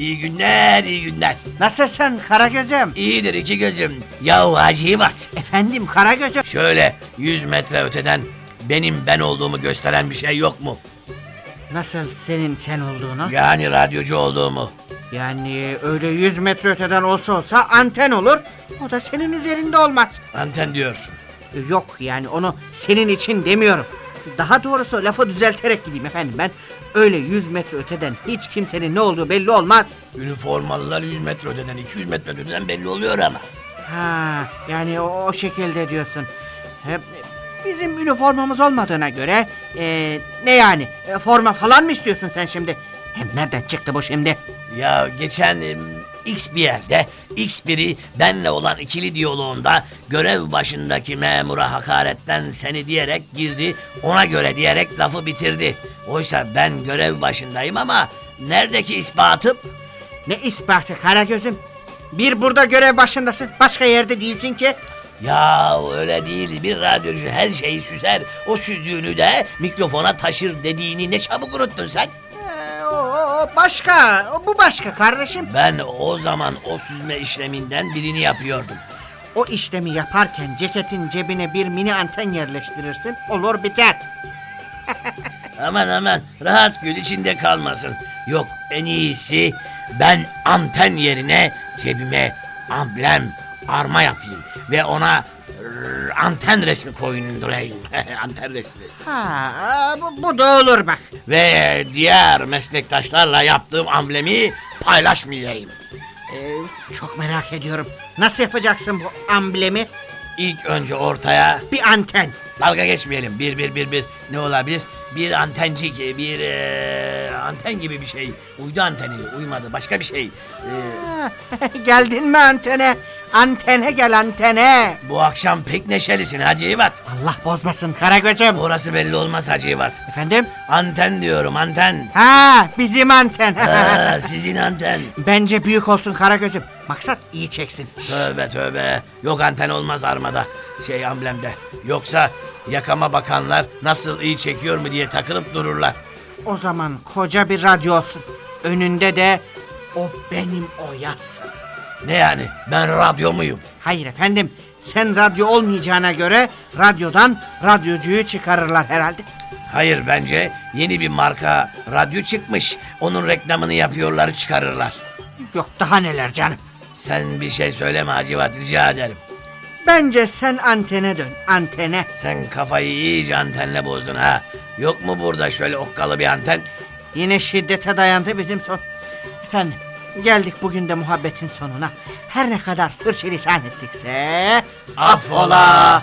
İyi günler, iyi günler. Nasılsın Karagöz'üm? İyidir iki gözüm. Yahu Hacivat. Efendim Karagöz'üm. Şöyle 100 metre öteden benim ben olduğumu gösteren bir şey yok mu? Nasıl senin sen olduğunu? Yani radyocu olduğumu. Yani öyle 100 metre öteden olsa olsa anten olur. O da senin üzerinde olmaz. Anten diyorsun. Yok yani onu senin için demiyorum. Daha doğrusu lafı düzelterek gideyim efendim ben. Öyle 100 metre öteden hiç kimsenin ne olduğu belli olmaz. Üniformalılar 100 metre öteden 200 metre öteden belli oluyor ama. Ha yani o, o şekilde diyorsun. He, bizim üniformamız olmadığına göre e, ne yani E, forma falan mı istiyorsun sen şimdi? Hem nereden çıktı bu şimdi? Ya geçen em, X bir yerde X biri benle olan ikili diyaloğunda görev başındaki memura hakaretten seni diyerek girdi ona göre diyerek lafı bitirdi. Oysa ben görev başındayım ama neredeki ispatım? Ne ispatı Karagöz'üm? Bir burada görev başındasın başka yerde değilsin ki. Ya öyle değil bir radyocu her şeyi süser o süzdüğünü de mikrofona taşır dediğini ne çabuk unuttun sen? Ee, o, o- o başka bu başka kardeşim. Ben o zaman o süzme işleminden birini yapıyordum. O işlemi yaparken ceketin cebine bir mini anten yerleştirirsin olur biter. Aman aman rahat gül içinde kalmasın. Yok en iyisi ben anten yerine cebime amblem arma yapayım ve ona anten resmi koyundurayım. anten resmi. Ha bu, bu da olur bak. Ve diğer meslektaşlarla yaptığım amblemi paylaşmayayım. Ee, çok merak ediyorum. Nasıl yapacaksın bu amblemi? İlk önce ortaya Bir anten. Dalga geçmeyelim. Bir bir bir bir ne olabilir? Bir antencik, bir eee, anten gibi bir şey. Uydu anteni, uymadı. Başka bir şey. Ha, Geldin mi antene? Antene gel antene. bu akşam pek neşelisin Hacı İvat. Allah bozmasın Karagöz'üm. Orası belli olmaz Hacı İvat. Efendim? Anten diyorum anten. Ha bizim anten. Ha, sizin anten. Bence büyük olsun Karagöz'üm. Maksat iyi çeksin. Tövbe tövbe. Yok anten olmaz armada. Şey amblemde. Yoksa yakama bakanlar nasıl iyi çekiyor mu diye takılıp dururlar. O zaman koca bir radyo olsun. Önünde de o benim o yazsın. Ne yani ben radyo muyum? Hayır efendim. Sen radyo olmayacağına göre radyodan radyocuyu çıkarırlar herhalde. Hayır bence yeni bir marka radyo çıkmış. Onun reklamını yapıyorlar çıkarırlar. Yok daha neler canım. Sen bir şey söyleme Hacivat rica ederim. Bence sen antene dön. Antene. Sen kafayı iyice antenle bozdun ha. Yok mu burada şöyle okkalı bir anten? Yine şiddete dayandı bizim son. Efendim geldik bugün de muhabbetin sonuna. Her ne kadar sürçülisan ettikse... Affola.